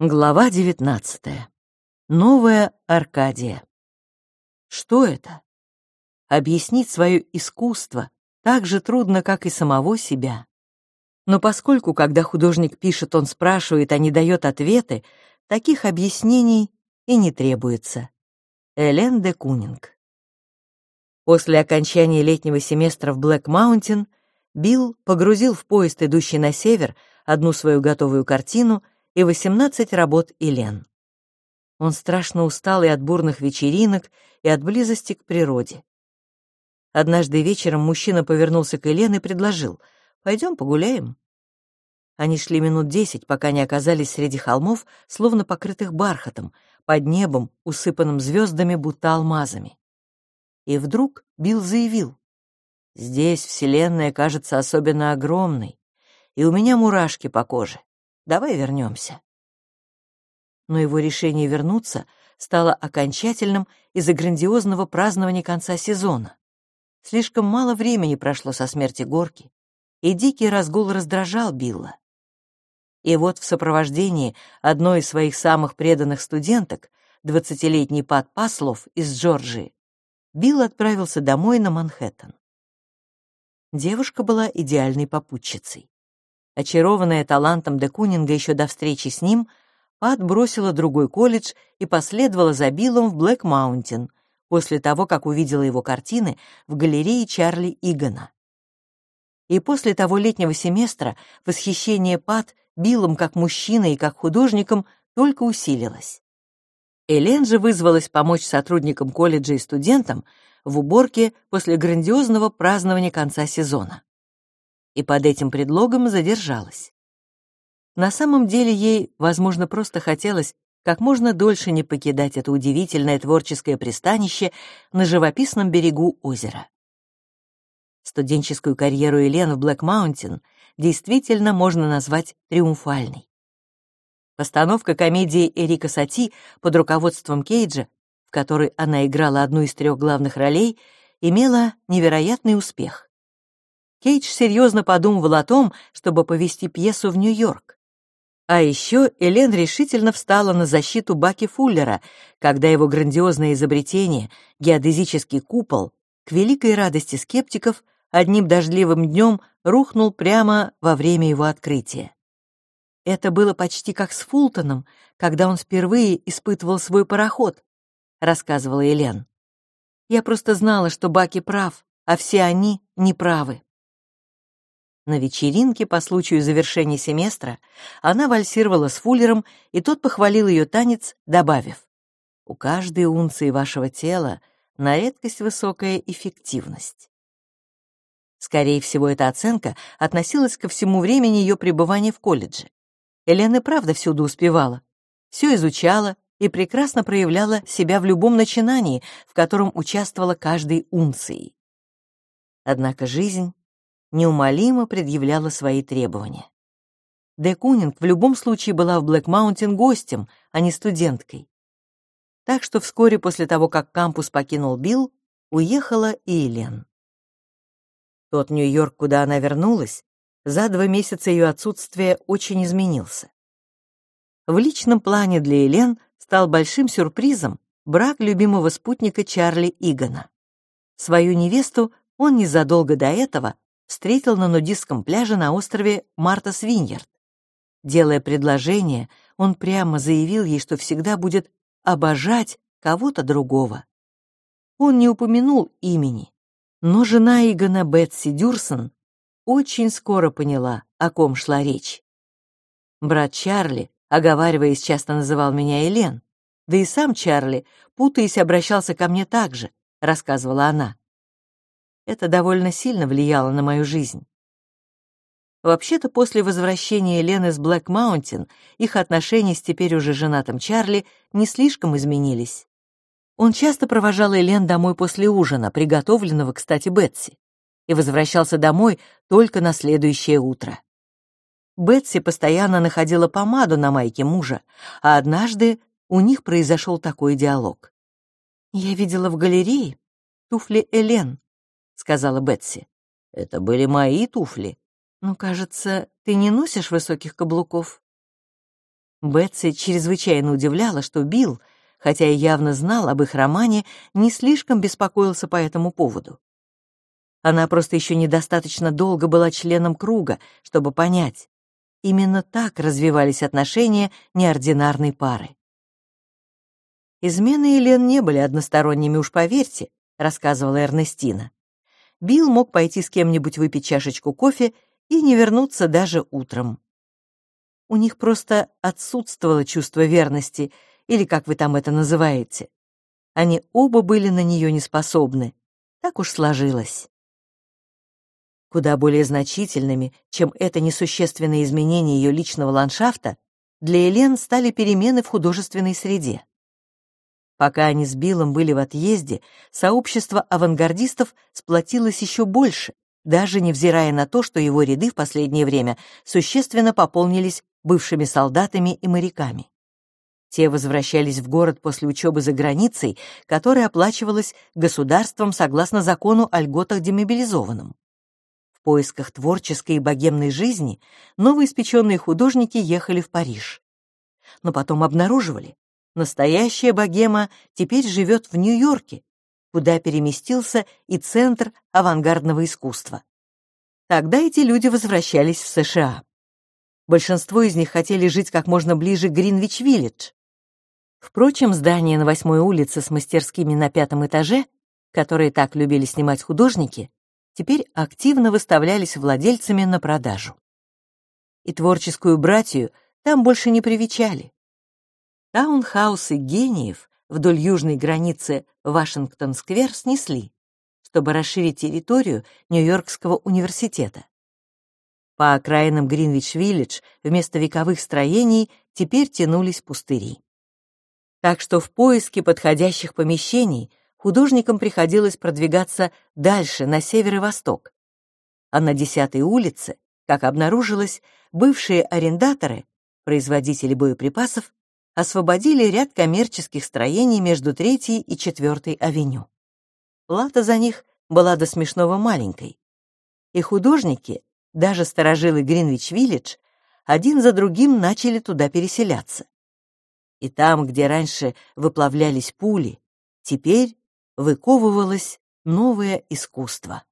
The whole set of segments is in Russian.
Глава 19. Новая Аркадия. Что это? Объяснить свое искусство так же трудно, как и самого себя. Но поскольку, когда художник пишет, он спрашивает, а не дает ответы, таких объяснений и не требуется. Элен де Кунинг. После окончания летнего семестра в Блэк Маунтин Билл погрузил в поезд, идущий на север, одну свою готовую картину — и 18 работ Илен. Он страшно устал и от бурных вечеринок, и от близости к природе. Однажды вечером мужчина повернулся к Елен и предложил «Пойдем погуляем». Они шли минут десять, пока не оказались среди холмов, словно покрытых бархатом, под небом, усыпанным звездами, будто алмазами. И вдруг Билл заявил «Здесь Вселенная кажется особенно огромной, и у меня мурашки по коже. Давай вернемся. Но его решение вернуться стало окончательным из-за грандиозного празднования конца сезона. Слишком мало времени прошло со смерти Горки, и дикий разгул раздражал Билла. И вот в сопровождении одной из своих самых преданных студенток, двадцатилетний Пат Паслов из Джорджии, Билл отправился домой на Манхэттен. Девушка была идеальной попутчицей. Очарованная талантом де Кунинга еще до встречи с ним, Пат бросила другой колледж и последовала за Биллом в Блэк Маунтин после того, как увидела его картины в галерее Чарли Игана. И после того летнего семестра восхищение Пат Биллом как мужчиной и как художником только усилилось. Элен же вызвалась помочь сотрудникам колледжа и студентам в уборке после грандиозного празднования конца сезона и под этим предлогом задержалась. На самом деле ей, возможно, просто хотелось как можно дольше не покидать это удивительное творческое пристанище на живописном берегу озера. Студенческую карьеру Елен в Блэк Маунтин действительно можно назвать триумфальной. Постановка комедии Эрика Сати под руководством Кейджа, в которой она играла одну из трех главных ролей, имела невероятный успех. Кейдж серьезно подумывал о том, чтобы повести пьесу в Нью-Йорк. А еще Элен решительно встала на защиту Баки Фуллера, когда его грандиозное изобретение, геодезический купол, к великой радости скептиков, одним дождливым днем рухнул прямо во время его открытия. Это было почти как с Фултоном, когда он впервые испытывал свой пароход, рассказывала Элен. Я просто знала, что Баки прав, а все они неправы. На вечеринке по случаю завершения семестра она вальсировала с Фуллером, и тот похвалил ее танец, добавив, «У каждой унции вашего тела на редкость высокая эффективность». Скорее всего, эта оценка относилась ко всему времени ее пребывания в колледже. Элен и правда всюду успевала, все изучала и прекрасно проявляла себя в любом начинании, в котором участвовала каждой унцией. Однако жизнь неумолимо предъявляла свои требования. Де Кунинг в любом случае была в Блэк Маунтин гостем, а не студенткой. Так что вскоре после того, как кампус покинул Билл, уехала и Элен. Тот Нью-Йорк, куда она вернулась, за два месяца ее отсутствия очень изменился. В личном плане для Элен стал большим сюрпризом брак любимого спутника Чарли Игана. Свою невесту он незадолго до этого встретил на нудистском пляже на острове Марта Свиньярд. Делая предложение, он прямо заявил ей, что всегда будет обожать кого-то другого. Он не упомянул имени, но жена Игона Бетси Дюрсон очень скоро поняла, о ком шла речь. Брат Чарли, оговариваясь, часто называл меня Элен, да и сам Чарли, путаясь, обращался ко мне так же, рассказывала она. Это довольно сильно влияло на мою жизнь. Вообще-то после возвращения Лены с Блэк Маунтин их отношения с теперь уже женатым Чарли не слишком изменились. Он часто провожал Элен домой после ужина, приготовленного, кстати, Бетси, и возвращался домой только на следующее утро. Бетси постоянно находила помаду на майке мужа, а однажды у них произошел такой диалог. «Я видела в галерее туфли Элен сказала Бетси. Это были мои туфли. Ну, кажется, ты не носишь высоких каблуков. Бетси чрезвычайно удивляла, что Билл, хотя и явно знал об их романе, не слишком беспокоился по этому поводу. Она просто еще недостаточно долго была членом круга, чтобы понять. Именно так развивались отношения неординарной пары. «Измены Елен не были односторонними, уж поверьте», — рассказывала Эрнестина. Билл мог пойти с кем-нибудь выпить чашечку кофе и не вернуться даже утром. У них просто отсутствовало чувство верности, или как вы там это называете. Они оба были на нее неспособны. Так уж сложилось. Куда более значительными, чем это несущественное изменение ее личного ландшафта, для Элен стали перемены в художественной среде. Пока они с Биллом были в отъезде, сообщество авангардистов сплотилось еще больше, даже невзирая на то, что его ряды в последнее время существенно пополнились бывшими солдатами и моряками. Те возвращались в город после учебы за границей, которая оплачивалась государством согласно закону о льготах демобилизованным. В поисках творческой и богемной жизни новоиспеченные художники ехали в Париж. Но потом обнаруживали, настоящая богема теперь живет в Нью-Йорке, куда переместился и Центр авангардного искусства. Тогда эти люди возвращались в США. Большинство из них хотели жить как можно ближе к Гринвич-Виллидж. Впрочем, здания на восьмой улице с мастерскими на пятом этаже, которые так любили снимать художники, теперь активно выставлялись владельцами на продажу. И творческую братью там больше не привечали. Таунхаусы гениев вдоль южной границы Вашингтон-сквер снесли, чтобы расширить территорию Нью-Йоркского университета. По окраинам Гринвич-Виллидж вместо вековых строений теперь тянулись пустыри. Так что в поиске подходящих помещений художникам приходилось продвигаться дальше, на север и восток. А на 10-й улице, как обнаружилось, бывшие арендаторы, производители боеприпасов, освободили ряд коммерческих строений между 3-й и 4-й авеню. Плата за них была до смешного маленькой. И художники даже сторожилы Гринвич-Виллидж один за другим начали туда переселяться. И там, где раньше выплавлялись пули, теперь выковывалось новое искусство.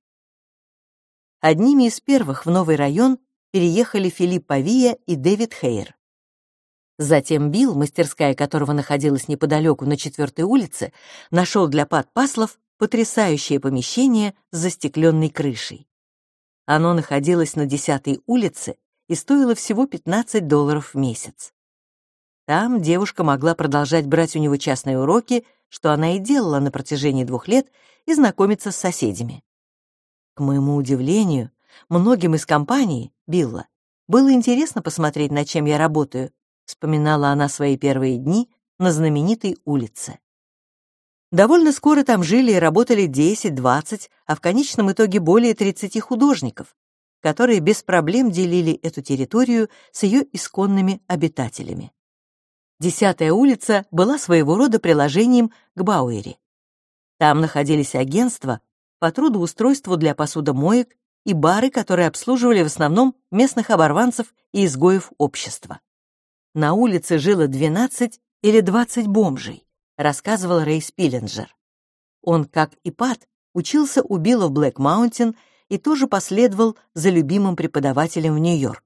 Одними из первых в новый район переехали Филипп Павия и Дэвид Хейр. Затем Билл, мастерская которого находилась неподалеку на четвертой улице, нашел для Пат Паслов потрясающее помещение с застекленной крышей. Оно находилось на 10-й улице и стоило всего 15 долларов в месяц. Там девушка могла продолжать брать у него частные уроки, что она и делала на протяжении двух лет, и знакомиться с соседями. К моему удивлению, многим из компаний, Билла, было интересно посмотреть, над чем я работаю, вспоминала она свои первые дни на знаменитой улице. Довольно скоро там жили и работали 10-20, а в конечном итоге более 30 художников, которые без проблем делили эту территорию с ее исконными обитателями. Десятая улица была своего рода приложением к Бауэри. Там находились агентства по трудоустройству для посудомоек и бары, которые обслуживали в основном местных оборванцев и изгоев общества. На улице жило 12 или 20 бомжей рассказывал Рэй Спиллинджер. Он, как и Пат, учился у Билла в Блэк Маунтин и тоже последовал за любимым преподавателем в Нью-Йорк.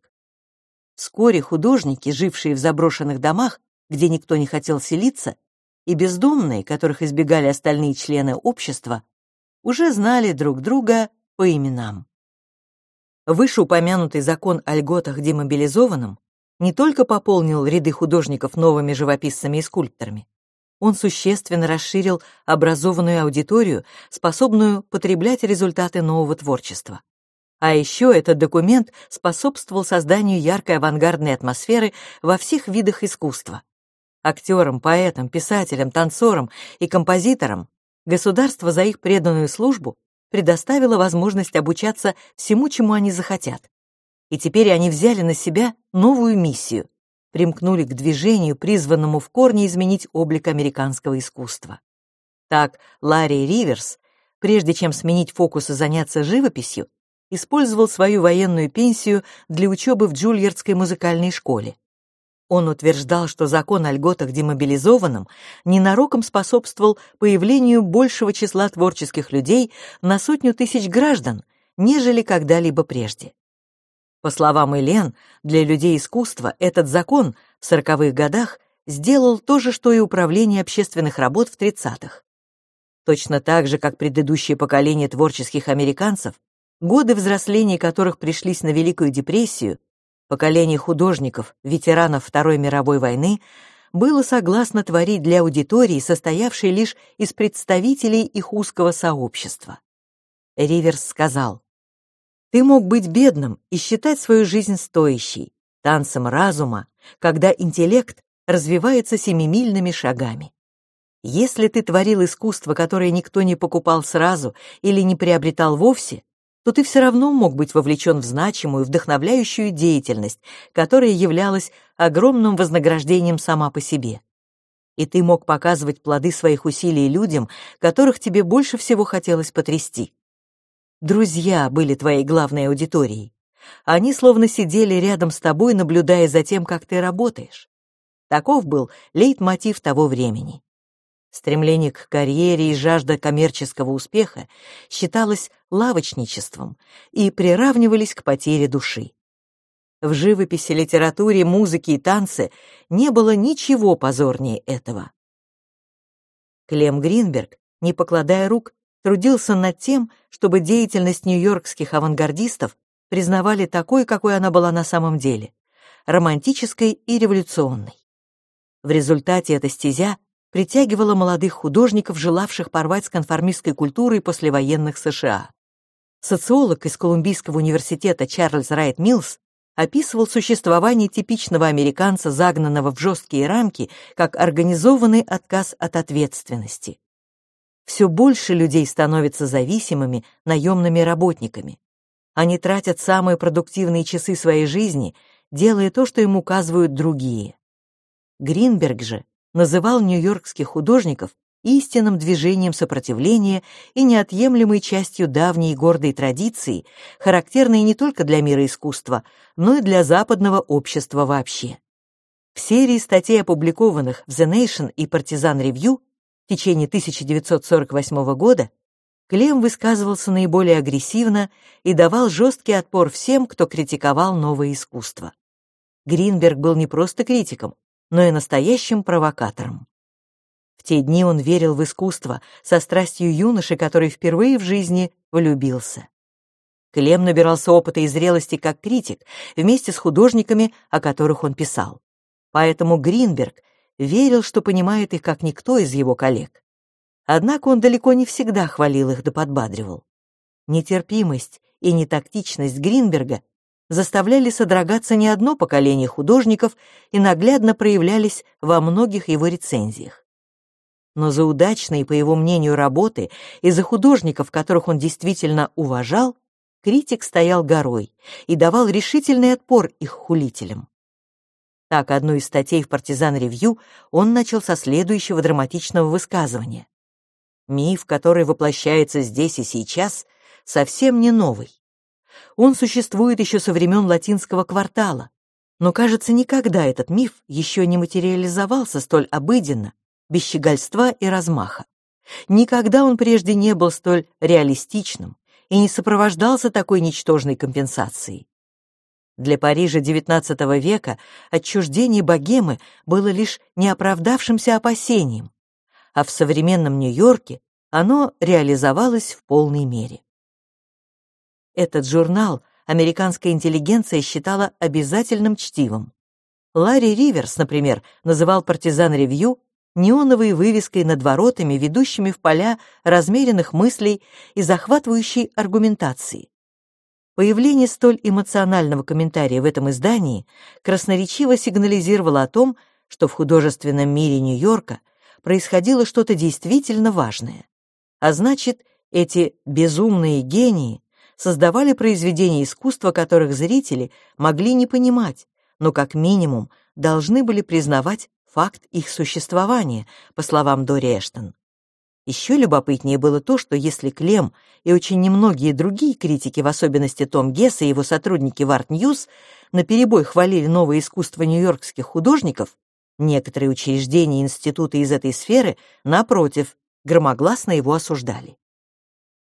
Вскоре художники, жившие в заброшенных домах, где никто не хотел селиться, и бездомные, которых избегали остальные члены общества, уже знали друг друга по именам. Вышеупомянутый закон о льготах демобилизованным не только пополнил ряды художников новыми живописцами и скульпторами, он существенно расширил образованную аудиторию, способную потреблять результаты нового творчества. А еще этот документ способствовал созданию яркой авангардной атмосферы во всех видах искусства. Актерам, поэтам, писателям, танцорам и композиторам государство за их преданную службу предоставило возможность обучаться всему, чему они захотят. И теперь они взяли на себя новую миссию примкнули к движению, призванному в корне изменить облик американского искусства. Так, Ларри Риверс, прежде чем сменить фокус и заняться живописью, использовал свою военную пенсию для учебы в Джульярдской музыкальной школе. Он утверждал, что закон о льготах демобилизованным ненароком способствовал появлению большего числа творческих людей на сотню тысяч граждан, нежели когда-либо прежде. По словам Элен, для людей искусства этот закон в сороковых годах сделал то же, что и управление общественных работ в тридцатых. Точно так же, как предыдущее поколение творческих американцев, годы взросления которых пришлись на Великую депрессию, поколение художников, ветеранов Второй мировой войны, было согласно творить для аудитории, состоявшей лишь из представителей их узкого сообщества. Риверс сказал, «Ты мог быть бедным и считать свою жизнь стоящей, танцем разума, когда интеллект развивается семимильными шагами. Если ты творил искусство, которое никто не покупал сразу или не приобретал вовсе, то ты все равно мог быть вовлечен в значимую, вдохновляющую деятельность, которая являлась огромным вознаграждением сама по себе. И ты мог показывать плоды своих усилий людям, которых тебе больше всего хотелось потрясти. Друзья были твоей главной аудиторией. Они словно сидели рядом с тобой, наблюдая за тем, как ты работаешь. Таков был лейтмотив того времени. Стремление к карьере и жажда коммерческого успеха считалось лавочничеством и приравнивались к потере души. В живописи, литературе, музыке и танце не было ничего позорнее этого. Клем Гринберг, не покладая рук, трудился над тем, чтобы деятельность нью-йоркских авангардистов признавали такой, какой она была на самом деле, романтической и революционной. В результате эта стезя притягивала молодых художников, желавших порвать с конформистской культурой послевоенных США. Социолог из Колумбийского университета Чарльз Райт Миллс описывал существование типичного американца, загнанного в жесткие рамки, как организованный отказ от ответственности. Все больше людей становятся зависимыми наемными работниками. Они тратят самые продуктивные часы своей жизни, делая то, что им указывают другие. Гринберг же называл нью-йоркских художников истинным движением сопротивления и неотъемлемой частью давней гордой традиции, характерной не только для мира искусства, но и для западного общества вообще. В серии статей, опубликованных в The Nation и Partisan Review течение 1948 года, Клем высказывался наиболее агрессивно и давал жесткий отпор всем, кто критиковал новое искусство. Гринберг был не просто критиком, но и настоящим провокатором. В те дни он верил в искусство со страстью юноши, который впервые в жизни влюбился. Клем набирался опыта и зрелости как критик вместе с художниками, о которых он писал. Поэтому Гринберг верил, что понимает их как никто из его коллег. Однако он далеко не всегда хвалил их да подбадривал. Нетерпимость и нетактичность Гринберга заставляли содрогаться не одно поколение художников и наглядно проявлялись во многих его рецензиях. Но за удачные, по его мнению, работы и за художников, которых он действительно уважал, критик стоял горой и давал решительный отпор их хулителям. Так, одну из статей в «Партизан Ревью» он начал со следующего драматичного высказывания. «Миф, который воплощается здесь и сейчас, совсем не новый. Он существует еще со времен латинского квартала, но, кажется, никогда этот миф еще не материализовался столь обыденно, без щегольства и размаха. Никогда он прежде не был столь реалистичным и не сопровождался такой ничтожной компенсацией. Для Парижа XIX века отчуждение богемы было лишь неоправдавшимся опасением, а в современном Нью-Йорке оно реализовалось в полной мере. Этот журнал американская интеллигенция считала обязательным чтивом. Ларри Риверс, например, называл «Партизан Ревью» неоновой вывеской над воротами, ведущими в поля размеренных мыслей и захватывающей аргументации. Появление столь эмоционального комментария в этом издании красноречиво сигнализировало о том, что в художественном мире Нью-Йорка происходило что-то действительно важное. А значит, эти безумные гении создавали произведения искусства, которых зрители могли не понимать, но как минимум должны были признавать факт их существования, по словам Дори Эштон. Еще любопытнее было то, что если Клем и очень немногие другие критики, в особенности Том Гесс и его сотрудники в Art News, наперебой хвалили новое искусство нью-йоркских художников, некоторые учреждения и институты из этой сферы, напротив, громогласно его осуждали.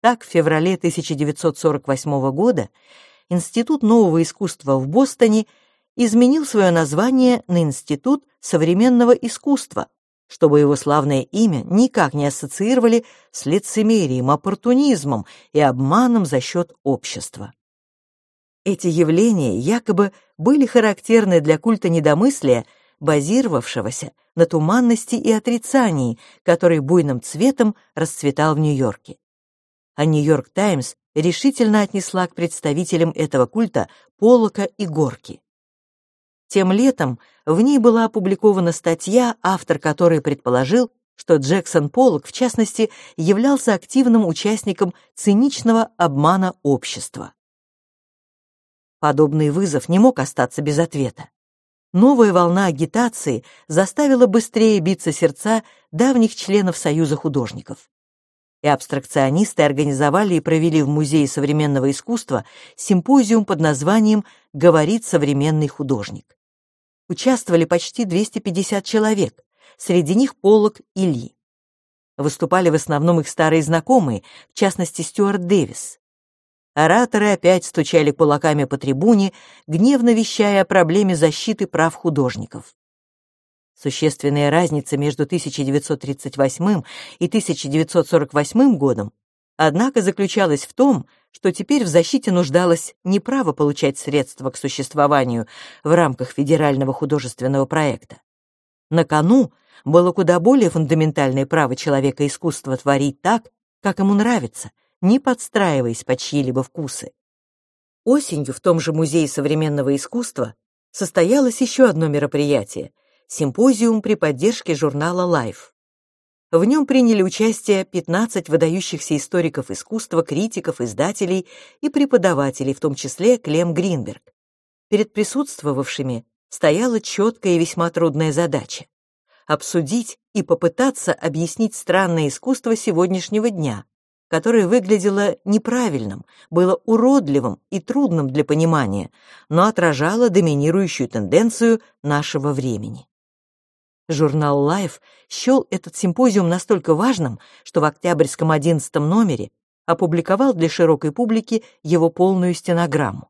Так, в феврале 1948 года Институт нового искусства в Бостоне изменил свое название на Институт современного искусства, чтобы его славное имя никак не ассоциировали с лицемерием, оппортунизмом и обманом за счет общества. Эти явления якобы были характерны для культа недомыслия, базировавшегося на туманности и отрицании, который буйным цветом расцветал в Нью-Йорке. А Нью-Йорк Таймс решительно отнесла к представителям этого культа Полока и Горки. Тем летом в ней была опубликована статья, автор которой предположил, что Джексон Поллок, в частности, являлся активным участником циничного обмана общества. Подобный вызов не мог остаться без ответа. Новая волна агитации заставила быстрее биться сердца давних членов Союза художников. И абстракционисты организовали и провели в Музее современного искусства симпозиум под названием «Говорит современный художник» участвовали почти 250 человек, среди них Поллок и Ли. Выступали в основном их старые знакомые, в частности Стюарт Дэвис. Ораторы опять стучали кулаками по трибуне, гневно вещая о проблеме защиты прав художников. Существенная разница между 1938 и 1948 годом, однако, заключалась в том, что теперь в защите нуждалось не право получать средства к существованию в рамках федерального художественного проекта. На кону было куда более фундаментальное право человека искусства творить так, как ему нравится, не подстраиваясь под чьи-либо вкусы. Осенью в том же Музее современного искусства состоялось еще одно мероприятие — симпозиум при поддержке журнала Life. В нем приняли участие 15 выдающихся историков искусства, критиков, издателей и преподавателей, в том числе Клем Гринберг. Перед присутствовавшими стояла четкая и весьма трудная задача — обсудить и попытаться объяснить странное искусство сегодняшнего дня, которое выглядело неправильным, было уродливым и трудным для понимания, но отражало доминирующую тенденцию нашего времени. Журнал Life счел этот симпозиум настолько важным, что в октябрьском 11 номере опубликовал для широкой публики его полную стенограмму.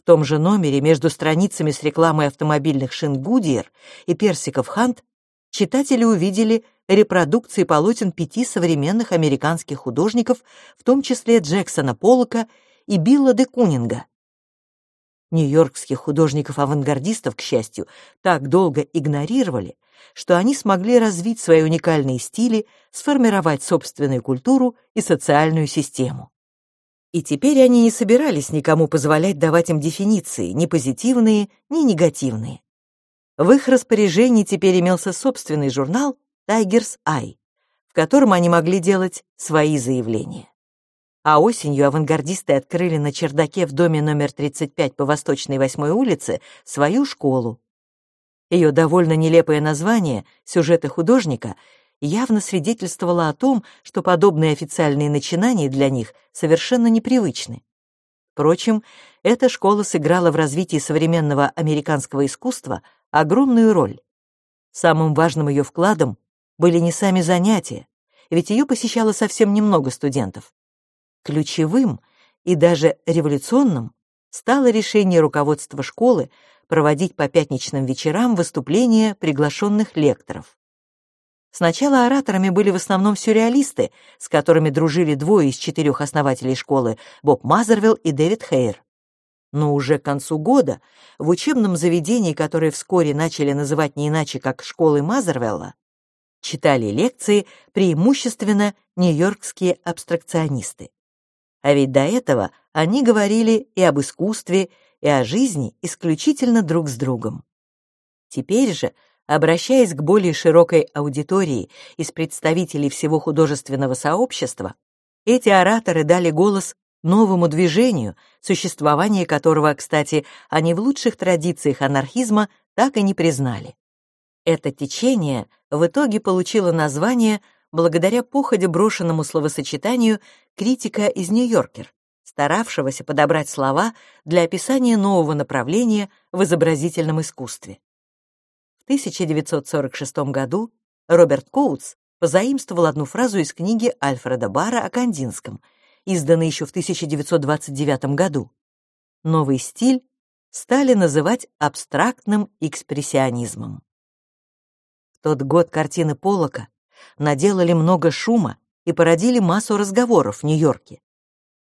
В том же номере между страницами с рекламой автомобильных шин Гудьер и персиков Хант читатели увидели репродукции полотен пяти современных американских художников, в том числе Джексона Поллока и Билла де Кунинга. Нью-йоркских художников-авангардистов, к счастью, так долго игнорировали, что они смогли развить свои уникальные стили, сформировать собственную культуру и социальную систему. И теперь они не собирались никому позволять давать им дефиниции, ни позитивные, ни негативные. В их распоряжении теперь имелся собственный журнал Tigers Eye, в котором они могли делать свои заявления. А осенью авангардисты открыли на чердаке в доме номер 35 по Восточной 8 улице свою школу, ее довольно нелепое название «Сюжеты художника» явно свидетельствовало о том, что подобные официальные начинания для них совершенно непривычны. Впрочем, эта школа сыграла в развитии современного американского искусства огромную роль. Самым важным ее вкладом были не сами занятия, ведь ее посещало совсем немного студентов. Ключевым и даже революционным стало решение руководства школы проводить по пятничным вечерам выступления приглашенных лекторов. Сначала ораторами были в основном сюрреалисты, с которыми дружили двое из четырех основателей школы Боб Мазервилл и Дэвид Хейр. Но уже к концу года в учебном заведении, которое вскоре начали называть не иначе, как школы Мазервелла, читали лекции преимущественно нью-йоркские абстракционисты. А ведь до этого они говорили и об искусстве, и о жизни исключительно друг с другом. Теперь же, обращаясь к более широкой аудитории из представителей всего художественного сообщества, эти ораторы дали голос новому движению, существование которого, кстати, они в лучших традициях анархизма так и не признали. Это течение в итоге получило название благодаря походе брошенному словосочетанию критика из Нью-Йоркер, старавшегося подобрать слова для описания нового направления в изобразительном искусстве. В 1946 году Роберт Коутс позаимствовал одну фразу из книги Альфреда Бара о Кандинском, изданной еще в 1929 году. Новый стиль стали называть абстрактным экспрессионизмом. В тот год картины Поллока наделали много шума и породили массу разговоров в Нью-Йорке.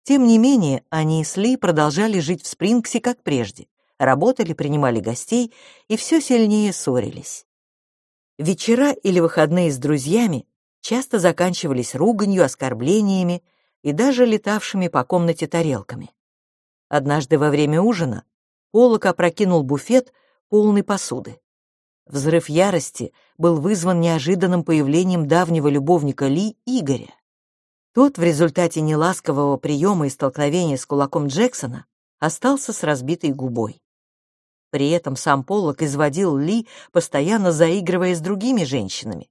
Тем не менее, они с Ли продолжали жить в Спрингсе как прежде, работали, принимали гостей и все сильнее ссорились. Вечера или выходные с друзьями часто заканчивались руганью, оскорблениями и даже летавшими по комнате тарелками. Однажды во время ужина Полок опрокинул буфет, полный посуды. Взрыв ярости был вызван неожиданным появлением давнего любовника Ли, Игоря. Тот в результате неласкового приема и столкновения с кулаком Джексона остался с разбитой губой. При этом сам Поллок изводил Ли, постоянно заигрывая с другими женщинами.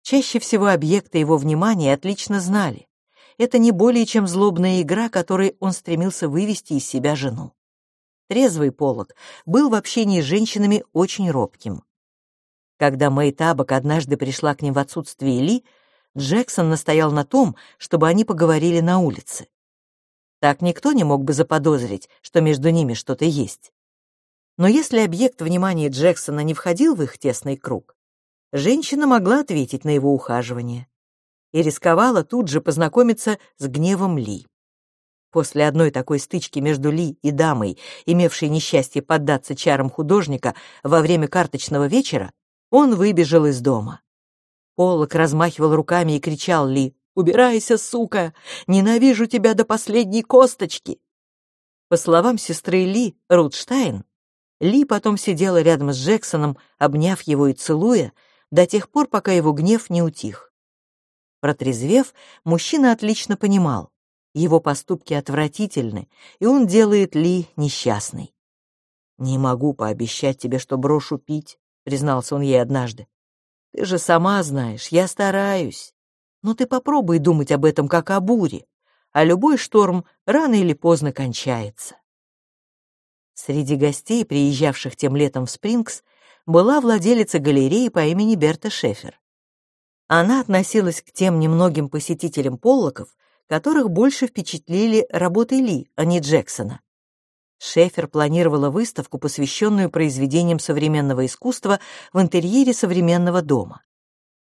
Чаще всего объекты его внимания отлично знали. Это не более чем злобная игра, которой он стремился вывести из себя жену. Трезвый Поллок был в общении с женщинами очень робким. Когда Мэй Табак однажды пришла к ним в отсутствие Ли, Джексон настоял на том, чтобы они поговорили на улице. Так никто не мог бы заподозрить, что между ними что-то есть. Но если объект внимания Джексона не входил в их тесный круг, женщина могла ответить на его ухаживание и рисковала тут же познакомиться с гневом Ли. После одной такой стычки между Ли и дамой, имевшей несчастье поддаться чарам художника во время карточного вечера, он выбежал из дома. Полок размахивал руками и кричал Ли «Убирайся, сука! Ненавижу тебя до последней косточки!» По словам сестры Ли, Рутштайн, ли потом сидела рядом с Джексоном, обняв его и целуя, до тех пор, пока его гнев не утих. Протрезвев, мужчина отлично понимал, его поступки отвратительны, и он делает Ли несчастной. «Не могу пообещать тебе, что брошу пить», — признался он ей однажды. «Ты же сама знаешь, я стараюсь. Но ты попробуй думать об этом как о буре, а любой шторм рано или поздно кончается». Среди гостей, приезжавших тем летом в Спрингс, была владелица галереи по имени Берта Шефер. Она относилась к тем немногим посетителям Поллоков, которых больше впечатлили работы Ли, а не Джексона. Шефер планировала выставку, посвященную произведениям современного искусства в интерьере современного дома.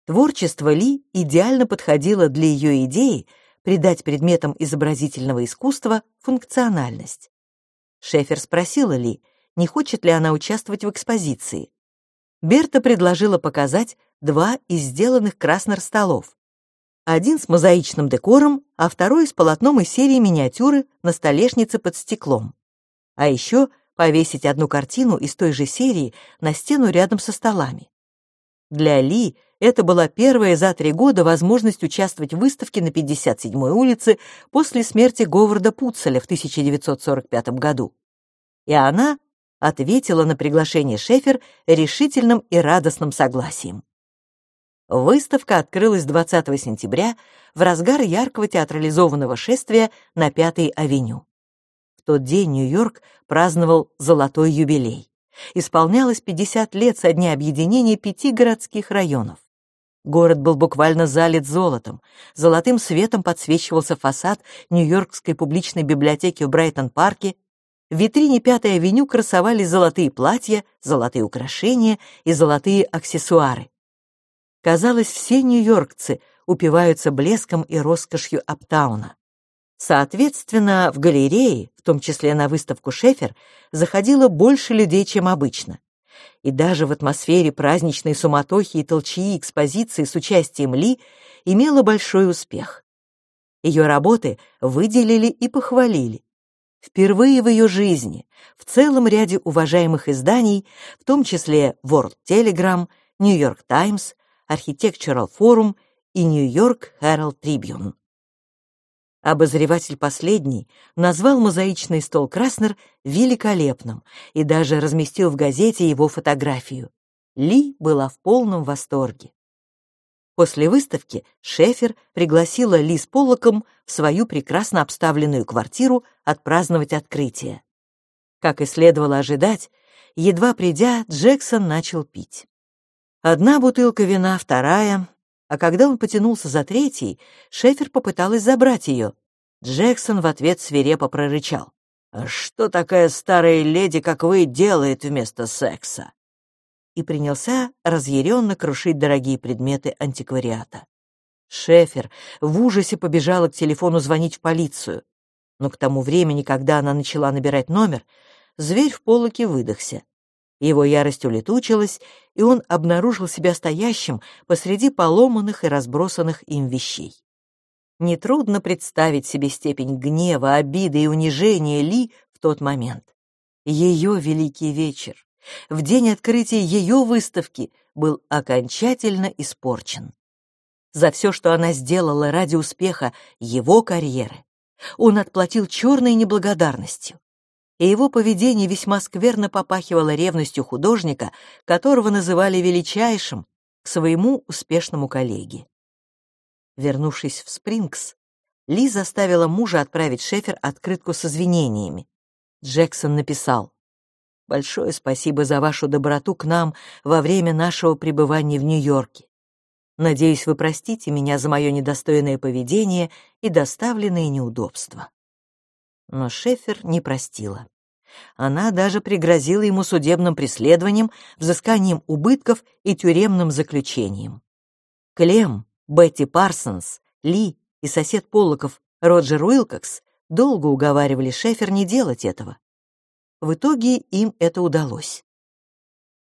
Творчество Ли идеально подходило для ее идеи придать предметам изобразительного искусства функциональность. Шефер спросила Ли, не хочет ли она участвовать в экспозиции. Берта предложила показать два из сделанных краснер столов. Один с мозаичным декором, а второй с полотном из серии миниатюры на столешнице под стеклом. А еще повесить одну картину из той же серии на стену рядом со столами. Для Ли это была первая за три года возможность участвовать в выставке на 57-й улице после смерти Говарда Пуцеля в 1945 году. И она ответила на приглашение Шефер решительным и радостным согласием. Выставка открылась 20 сентября в разгар яркого театрализованного шествия на Пятой авеню. В тот день Нью-Йорк праздновал золотой юбилей. Исполнялось 50 лет со дня объединения пяти городских районов. Город был буквально залит золотом. Золотым светом подсвечивался фасад Нью-Йоркской публичной библиотеки в Брайтон-парке. В витрине Пятой авеню красовались золотые платья, золотые украшения и золотые аксессуары. Казалось, все нью-йоркцы упиваются блеском и роскошью Аптауна. Соответственно, в галерее, в том числе на выставку Шефер, заходило больше людей, чем обычно и даже в атмосфере праздничной суматохи и толчии экспозиции с участием Ли имела большой успех. Ее работы выделили и похвалили. Впервые в ее жизни в целом ряде уважаемых изданий, в том числе World Telegram, New York Times, Architectural Forum и New York Herald Tribune. Обозреватель последний назвал мозаичный стол Краснер великолепным и даже разместил в газете его фотографию. Ли была в полном восторге. После выставки Шефер пригласила Ли с Поллоком в свою прекрасно обставленную квартиру отпраздновать открытие. Как и следовало ожидать, едва придя, Джексон начал пить. Одна бутылка вина, вторая, а когда он потянулся за третьей, Шефер попыталась забрать ее. Джексон в ответ свирепо прорычал. «А что такая старая леди, как вы, делает вместо секса?» И принялся разъяренно крушить дорогие предметы антиквариата. Шефер в ужасе побежала к телефону звонить в полицию. Но к тому времени, когда она начала набирать номер, зверь в полоке выдохся. Его ярость улетучилась, и он обнаружил себя стоящим посреди поломанных и разбросанных им вещей. Нетрудно представить себе степень гнева, обиды и унижения Ли в тот момент. Ее великий вечер, в день открытия ее выставки, был окончательно испорчен. За все, что она сделала ради успеха его карьеры, он отплатил черной неблагодарностью и его поведение весьма скверно попахивало ревностью художника, которого называли величайшим, к своему успешному коллеге. Вернувшись в Спрингс, Ли заставила мужа отправить Шефер открытку с извинениями. Джексон написал «Большое спасибо за вашу доброту к нам во время нашего пребывания в Нью-Йорке. Надеюсь, вы простите меня за мое недостойное поведение и доставленные неудобства». Но Шефер не простила. Она даже пригрозила ему судебным преследованием, взысканием убытков и тюремным заключением. Клем, Бетти Парсонс, Ли и сосед Поллоков Роджер Уилкокс долго уговаривали Шефер не делать этого. В итоге им это удалось.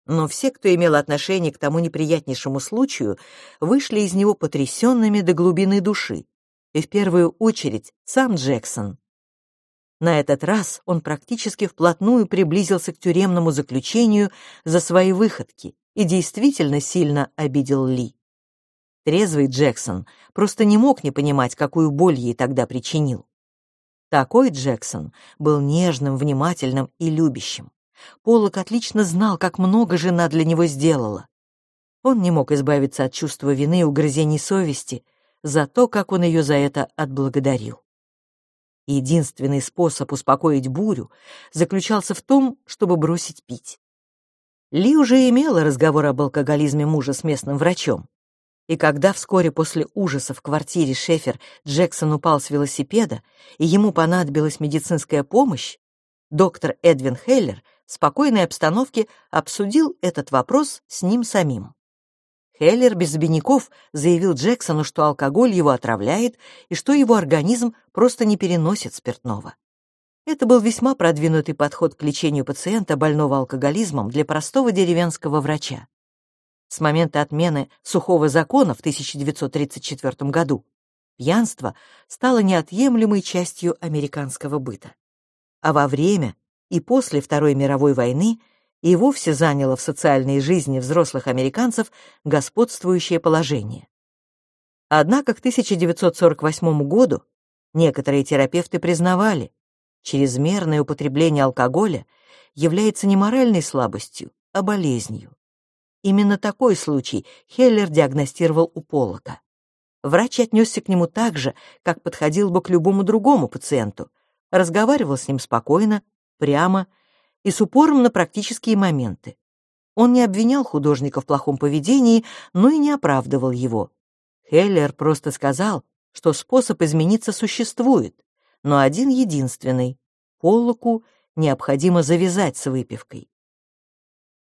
Но все, кто имел отношение к тому неприятнейшему случаю, вышли из него потрясенными до глубины души, и в первую очередь сам Джексон. На этот раз он практически вплотную приблизился к тюремному заключению за свои выходки и действительно сильно обидел Ли. Трезвый Джексон просто не мог не понимать, какую боль ей тогда причинил. Такой Джексон был нежным, внимательным и любящим. Поллок отлично знал, как много жена для него сделала. Он не мог избавиться от чувства вины и угрызений совести за то, как он ее за это отблагодарил. Единственный способ успокоить бурю заключался в том, чтобы бросить пить. Ли уже имела разговор об алкоголизме мужа с местным врачом. И когда вскоре после ужаса в квартире Шефер Джексон упал с велосипеда, и ему понадобилась медицинская помощь, доктор Эдвин Хейлер в спокойной обстановке обсудил этот вопрос с ним самим. Хеллер без обиняков заявил Джексону, что алкоголь его отравляет и что его организм просто не переносит спиртного. Это был весьма продвинутый подход к лечению пациента, больного алкоголизмом, для простого деревенского врача. С момента отмены сухого закона в 1934 году пьянство стало неотъемлемой частью американского быта. А во время и после Второй мировой войны – и вовсе заняло в социальной жизни взрослых американцев господствующее положение. Однако к 1948 году некоторые терапевты признавали, чрезмерное употребление алкоголя является не моральной слабостью, а болезнью. Именно такой случай Хеллер диагностировал у Полока. Врач отнесся к нему так же, как подходил бы к любому другому пациенту, разговаривал с ним спокойно, прямо и с упором на практические моменты. Он не обвинял художника в плохом поведении, но и не оправдывал его. Хеллер просто сказал, что способ измениться существует, но один единственный — Поллоку необходимо завязать с выпивкой.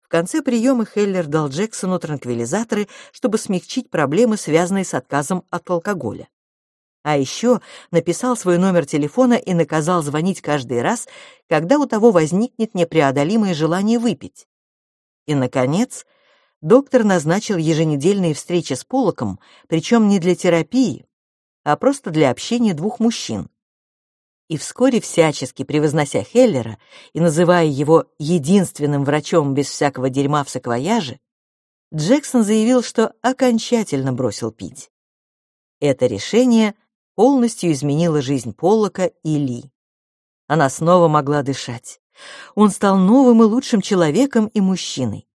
В конце приема Хеллер дал Джексону транквилизаторы, чтобы смягчить проблемы, связанные с отказом от алкоголя. А еще написал свой номер телефона и наказал звонить каждый раз, когда у того возникнет непреодолимое желание выпить. И, наконец, доктор назначил еженедельные встречи с Полоком, причем не для терапии, а просто для общения двух мужчин. И вскоре, всячески превознося Хеллера и называя его единственным врачом без всякого дерьма в саквояже, Джексон заявил, что окончательно бросил пить. Это решение полностью изменила жизнь Поллока и Ли. Она снова могла дышать. Он стал новым и лучшим человеком и мужчиной.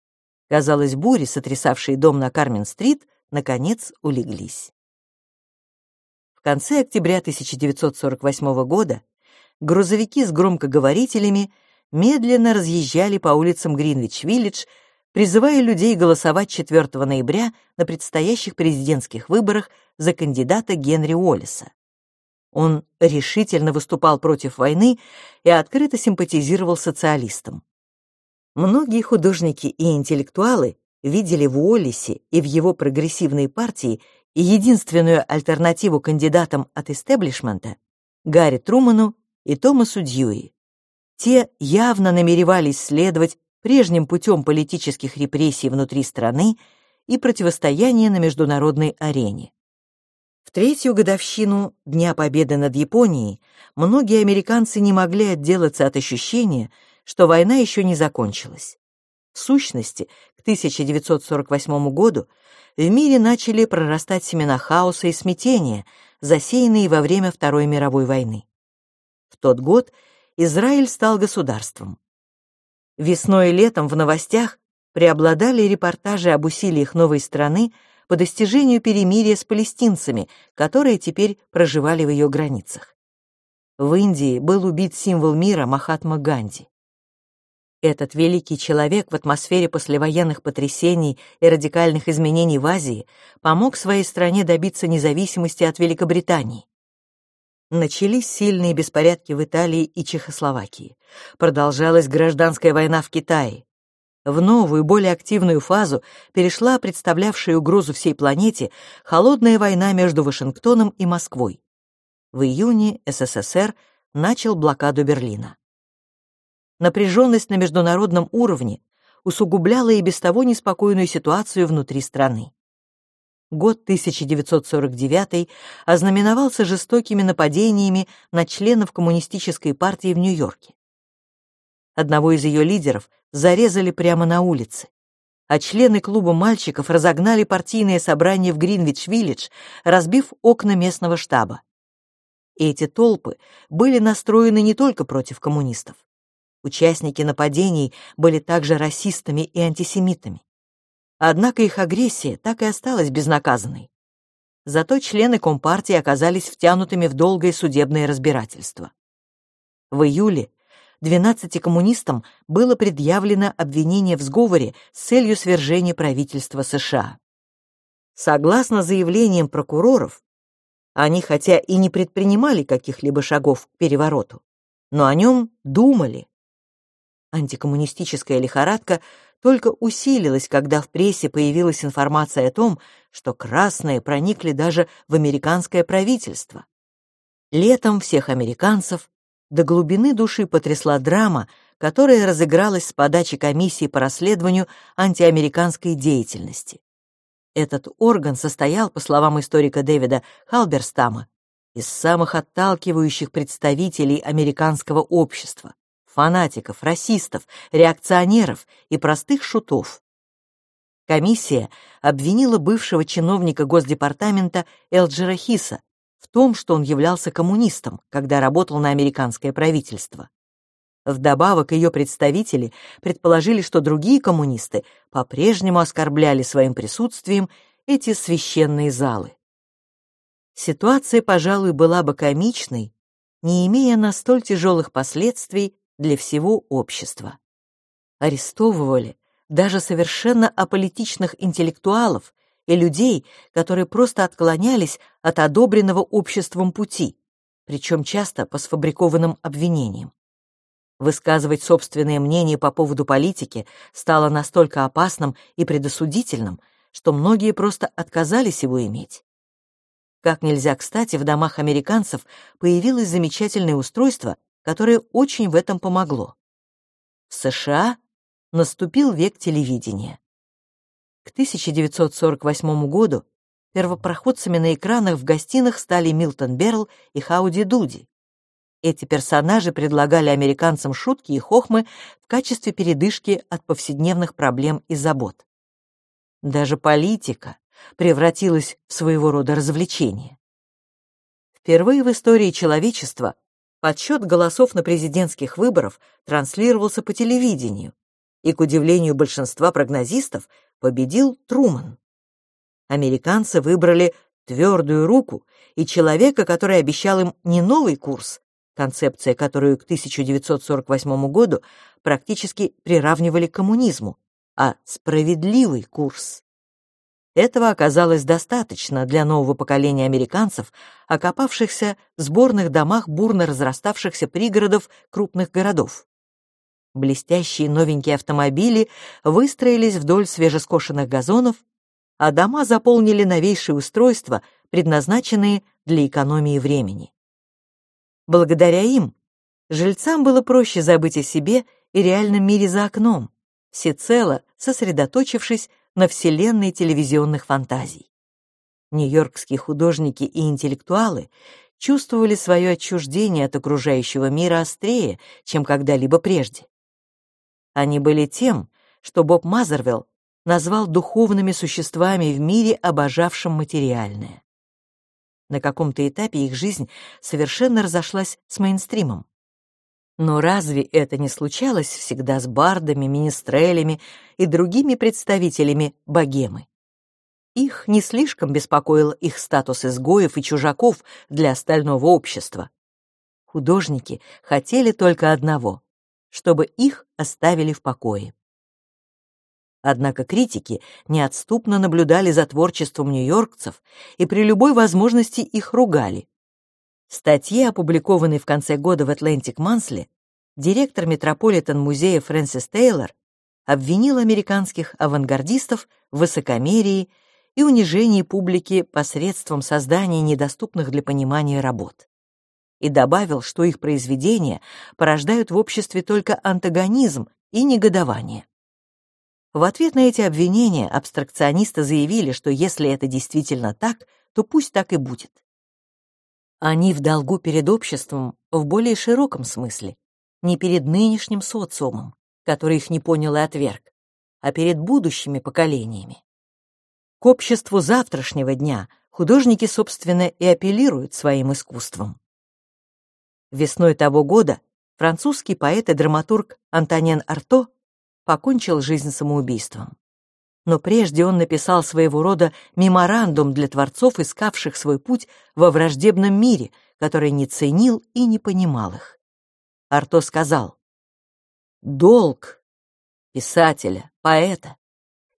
Казалось, бури, сотрясавшие дом на Кармен-стрит, наконец улеглись. В конце октября 1948 года грузовики с громкоговорителями медленно разъезжали по улицам Гринвич-Виллидж, призывая людей голосовать 4 ноября на предстоящих президентских выборах за кандидата Генри Уоллеса. Он решительно выступал против войны и открыто симпатизировал социалистам. Многие художники и интеллектуалы видели в Уоллесе и в его прогрессивной партии единственную альтернативу кандидатам от истеблишмента Гарри Труману и Томасу Дьюи. Те явно намеревались следовать прежним путем политических репрессий внутри страны и противостояния на международной арене. В третью годовщину Дня Победы над Японией многие американцы не могли отделаться от ощущения, что война еще не закончилась. В сущности, к 1948 году в мире начали прорастать семена хаоса и смятения, засеянные во время Второй мировой войны. В тот год Израиль стал государством. Весной и летом в новостях преобладали репортажи об усилиях новой страны по достижению перемирия с палестинцами, которые теперь проживали в ее границах. В Индии был убит символ мира Махатма Ганди. Этот великий человек в атмосфере послевоенных потрясений и радикальных изменений в Азии помог своей стране добиться независимости от Великобритании. Начались сильные беспорядки в Италии и Чехословакии. Продолжалась гражданская война в Китае. В новую, более активную фазу перешла представлявшая угрозу всей планете холодная война между Вашингтоном и Москвой. В июне СССР начал блокаду Берлина. Напряженность на международном уровне усугубляла и без того неспокойную ситуацию внутри страны. Год 1949 ознаменовался жестокими нападениями на членов коммунистической партии в Нью-Йорке. Одного из ее лидеров зарезали прямо на улице, а члены клуба мальчиков разогнали партийное собрание в Гринвич-Виллидж, разбив окна местного штаба. эти толпы были настроены не только против коммунистов. Участники нападений были также расистами и антисемитами. Однако их агрессия так и осталась безнаказанной. Зато члены Компартии оказались втянутыми в долгое судебное разбирательство. В июле 12 коммунистам было предъявлено обвинение в сговоре с целью свержения правительства США. Согласно заявлениям прокуроров, они хотя и не предпринимали каких-либо шагов к перевороту, но о нем думали. Антикоммунистическая лихорадка только усилилась, когда в прессе появилась информация о том, что красные проникли даже в американское правительство. Летом всех американцев до глубины души потрясла драма, которая разыгралась с подачи комиссии по расследованию антиамериканской деятельности. Этот орган состоял, по словам историка Дэвида Халберстама, из самых отталкивающих представителей американского общества, фанатиков, расистов, реакционеров и простых шутов. Комиссия обвинила бывшего чиновника Госдепартамента Элджера Хиса в том, что он являлся коммунистом, когда работал на американское правительство. Вдобавок ее представители предположили, что другие коммунисты по-прежнему оскорбляли своим присутствием эти священные залы. Ситуация, пожалуй, была бы комичной, не имея на столь тяжелых последствий для всего общества. Арестовывали даже совершенно аполитичных интеллектуалов и людей, которые просто отклонялись от одобренного обществом пути, причем часто по сфабрикованным обвинениям. Высказывать собственное мнение по поводу политики стало настолько опасным и предосудительным, что многие просто отказались его иметь. Как нельзя кстати, в домах американцев появилось замечательное устройство, которое очень в этом помогло. В США наступил век телевидения. К 1948 году первопроходцами на экранах в гостиных стали Милтон Берл и Хауди Дуди. Эти персонажи предлагали американцам шутки и хохмы в качестве передышки от повседневных проблем и забот. Даже политика превратилась в своего рода развлечение. Впервые в истории человечества подсчет голосов на президентских выборах транслировался по телевидению, и, к удивлению большинства прогнозистов, победил Труман. Американцы выбрали твердую руку и человека, который обещал им не новый курс, концепция, которую к 1948 году практически приравнивали к коммунизму, а справедливый курс. Этого оказалось достаточно для нового поколения американцев, окопавшихся в сборных домах бурно разраставшихся пригородов крупных городов. Блестящие новенькие автомобили выстроились вдоль свежескошенных газонов, а дома заполнили новейшие устройства, предназначенные для экономии времени. Благодаря им жильцам было проще забыть о себе и реальном мире за окном, всецело сосредоточившись на вселенной телевизионных фантазий. Нью-Йоркские художники и интеллектуалы чувствовали свое отчуждение от окружающего мира острее, чем когда-либо прежде. Они были тем, что Боб Мазервилл назвал духовными существами в мире, обожавшим материальное. На каком-то этапе их жизнь совершенно разошлась с мейнстримом. Но разве это не случалось всегда с бардами, министрелями и другими представителями богемы? Их не слишком беспокоил их статус изгоев и чужаков для остального общества. Художники хотели только одного чтобы их оставили в покое. Однако критики неотступно наблюдали за творчеством нью-йоркцев и при любой возможности их ругали. В статье, опубликованной в конце года в Atlantic Monthly, директор Метрополитен-музея Фрэнсис Тейлор обвинил американских авангардистов в высокомерии и унижении публики посредством создания недоступных для понимания работ и добавил, что их произведения порождают в обществе только антагонизм и негодование. В ответ на эти обвинения абстракционисты заявили, что если это действительно так, то пусть так и будет. Они в долгу перед обществом в более широком смысле, не перед нынешним социумом, который их не понял и отверг, а перед будущими поколениями. К обществу завтрашнего дня художники, собственно, и апеллируют своим искусством. Весной того года французский поэт и драматург Антонен Арто покончил жизнь самоубийством. Но прежде он написал своего рода меморандум для творцов, искавших свой путь во враждебном мире, который не ценил и не понимал их. Арто сказал, «Долг писателя, поэта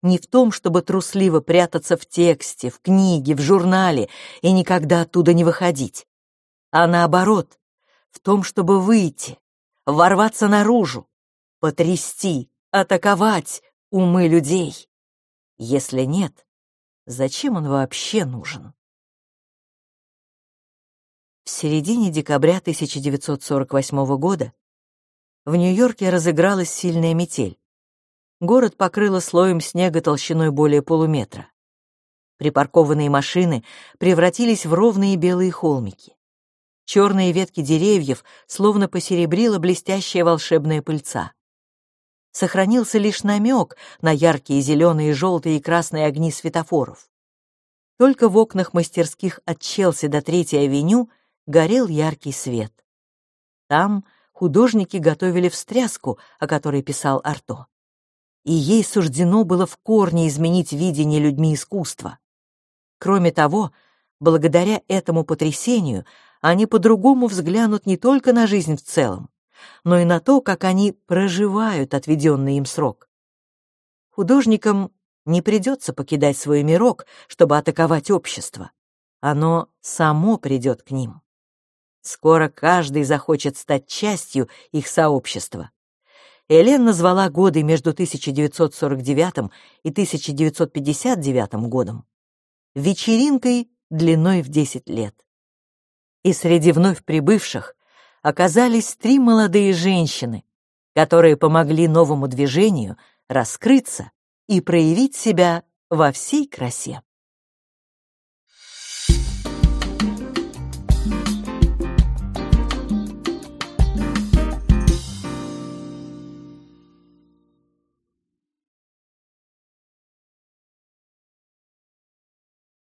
не в том, чтобы трусливо прятаться в тексте, в книге, в журнале и никогда оттуда не выходить, а наоборот, в том, чтобы выйти, ворваться наружу, потрясти, атаковать умы людей. Если нет, зачем он вообще нужен? В середине декабря 1948 года в Нью-Йорке разыгралась сильная метель. Город покрыло слоем снега толщиной более полуметра. Припаркованные машины превратились в ровные белые холмики. Черные ветки деревьев словно посеребрила блестящая волшебная пыльца. Сохранился лишь намек на яркие зеленые, желтые и красные огни светофоров. Только в окнах мастерских от Челси до Третьей авеню горел яркий свет. Там художники готовили встряску, о которой писал Арто. И ей суждено было в корне изменить видение людьми искусства. Кроме того, благодаря этому потрясению они по-другому взглянут не только на жизнь в целом, но и на то, как они проживают отведенный им срок. Художникам не придется покидать свой мирок, чтобы атаковать общество. Оно само придет к ним. Скоро каждый захочет стать частью их сообщества. Элен назвала годы между 1949 и 1959 годом вечеринкой длиной в 10 лет и среди вновь прибывших оказались три молодые женщины, которые помогли новому движению раскрыться и проявить себя во всей красе.